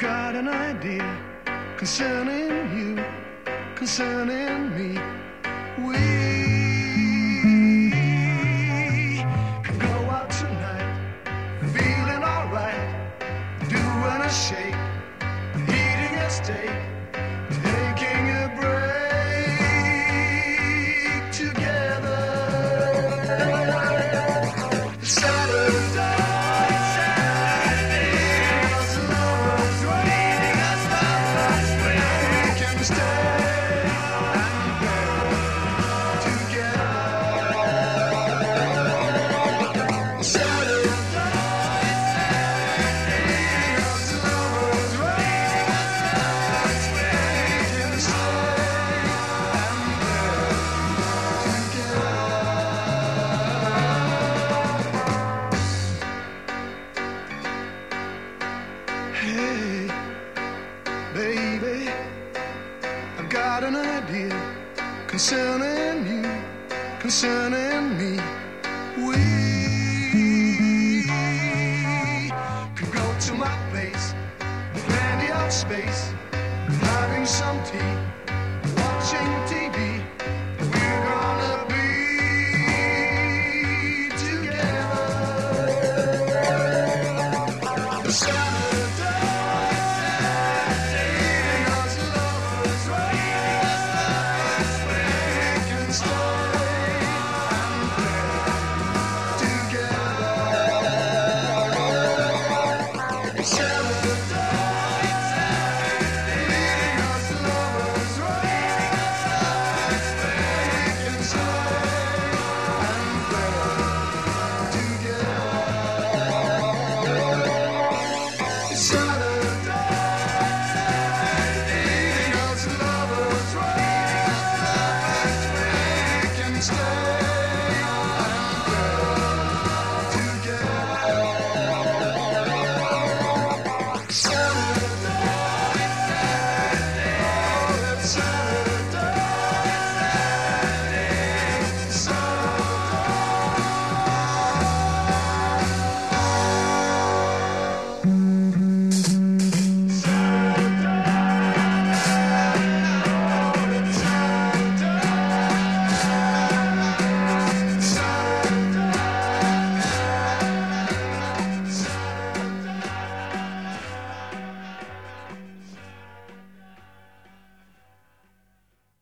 got an idea concerning you, concerning me. We could go out tonight, feeling alright, doing a shake, eating a steak, Hey, baby, I've got an idea concerning you, concerning me. We could go to my place, of space, having some tea, watching TV.